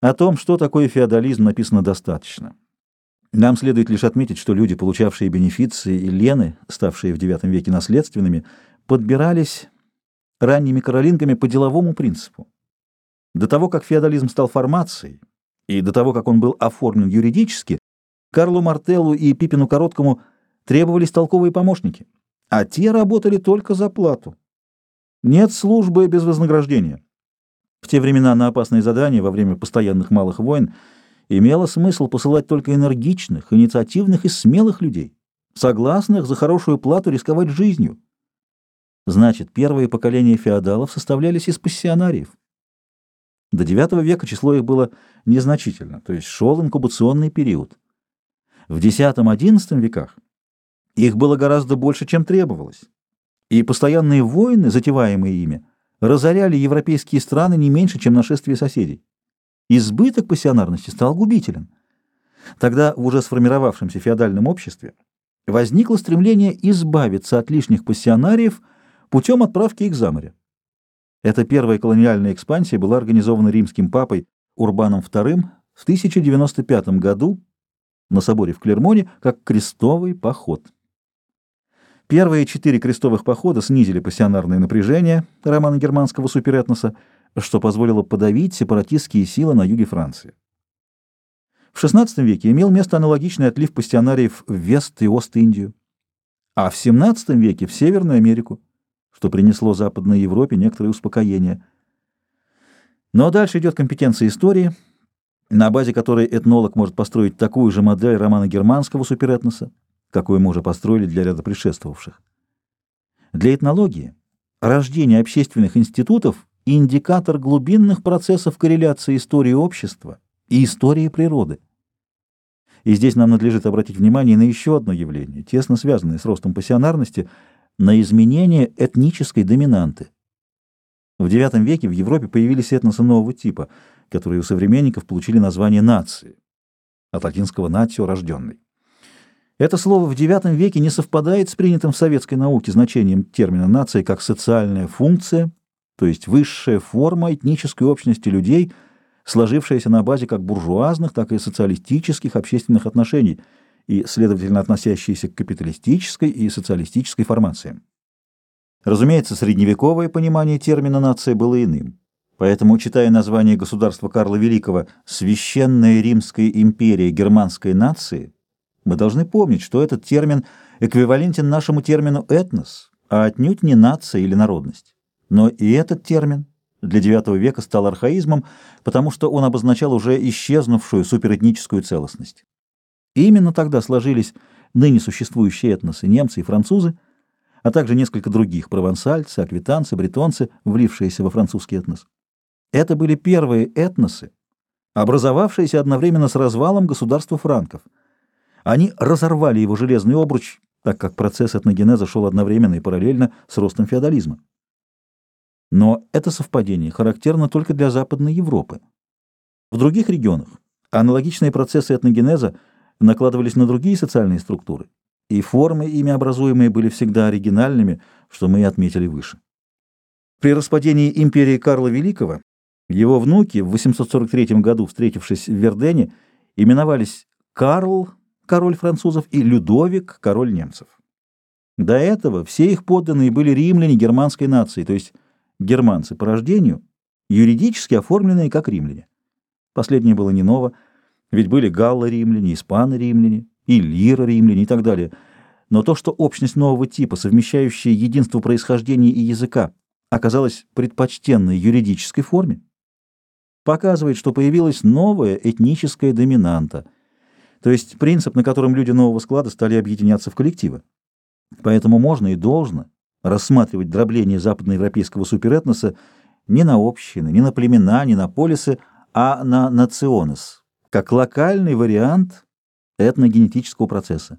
О том, что такое феодализм, написано достаточно. Нам следует лишь отметить, что люди, получавшие бенефиции и лены, ставшие в IX веке наследственными, подбирались ранними каролингами по деловому принципу. До того, как феодализм стал формацией, и до того, как он был оформлен юридически, Карлу Мартеллу и Пипину Короткому требовались толковые помощники, а те работали только за плату. Нет службы без вознаграждения. В те времена на опасные задания во время постоянных малых войн имело смысл посылать только энергичных, инициативных и смелых людей, согласных за хорошую плату рисковать жизнью. Значит, первые поколения феодалов составлялись из пассионариев. До IX века число их было незначительно, то есть шел инкубационный период. В X-XI веках их было гораздо больше, чем требовалось, и постоянные войны, затеваемые ими, разоряли европейские страны не меньше, чем нашествие соседей. Избыток пассионарности стал губителен. Тогда в уже сформировавшемся феодальном обществе возникло стремление избавиться от лишних пассионариев путем отправки их за море. Эта первая колониальная экспансия была организована римским папой Урбаном II в 1095 году на соборе в Клермоне как крестовый поход. Первые четыре крестовых похода снизили пассионарное напряжение романо-германского суперэтноса, что позволило подавить сепаратистские силы на юге Франции. В XVI веке имел место аналогичный отлив пассионариев в Вест- и Ост-Индию, а в XVII веке в Северную Америку, что принесло Западной Европе некоторое успокоение. Но дальше идет компетенция истории, на базе которой этнолог может построить такую же модель романо-германского суперэтноса, какую мы уже построили для ряда предшествовавших. Для этнологии рождение общественных институтов – индикатор глубинных процессов корреляции истории общества и истории природы. И здесь нам надлежит обратить внимание на еще одно явление, тесно связанное с ростом пассионарности, на изменение этнической доминанты. В IX веке в Европе появились этносы нового типа, которые у современников получили название нации, от латинского «натио» — «рожденный». Это слово в IX веке не совпадает с принятым в советской науке значением термина «нация» как социальная функция, то есть высшая форма этнической общности людей, сложившаяся на базе как буржуазных, так и социалистических общественных отношений и, следовательно, относящиеся к капиталистической и социалистической формациям. Разумеется, средневековое понимание термина «нация» было иным. Поэтому, читая название государства Карла Великого «Священная Римская империя германской нации», мы должны помнить, что этот термин эквивалентен нашему термину «этнос», а отнюдь не нация или народность. Но и этот термин для IX века стал архаизмом, потому что он обозначал уже исчезнувшую суперэтническую целостность. Именно тогда сложились ныне существующие этносы немцы и французы, а также несколько других – провансальцы, аквитанцы, бретонцы, влившиеся во французский этнос. Это были первые этносы, образовавшиеся одновременно с развалом государства франков – они разорвали его железный обруч, так как процесс этногенеза шел одновременно и параллельно с ростом феодализма. Но это совпадение характерно только для Западной Европы. В других регионах аналогичные процессы этногенеза накладывались на другие социальные структуры, и формы, ими образуемые, были всегда оригинальными, что мы и отметили выше. При распадении империи Карла Великого его внуки в 843 году, встретившись в Вердене, именовались Карл король французов, и Людовик, король немцев. До этого все их подданные были римляне германской нации, то есть германцы по рождению, юридически оформленные как римляне. Последнее было не ново, ведь были галлы-римляне, испаны-римляне, иллиры-римляне и так далее. Но то, что общность нового типа, совмещающая единство происхождения и языка, оказалась предпочтенной юридической форме, показывает, что появилась новая этническая доминанта – то есть принцип, на котором люди нового склада стали объединяться в коллективы. Поэтому можно и должно рассматривать дробление западноевропейского суперэтноса не на общины, не на племена, не на полисы, а на национес, как локальный вариант этногенетического процесса.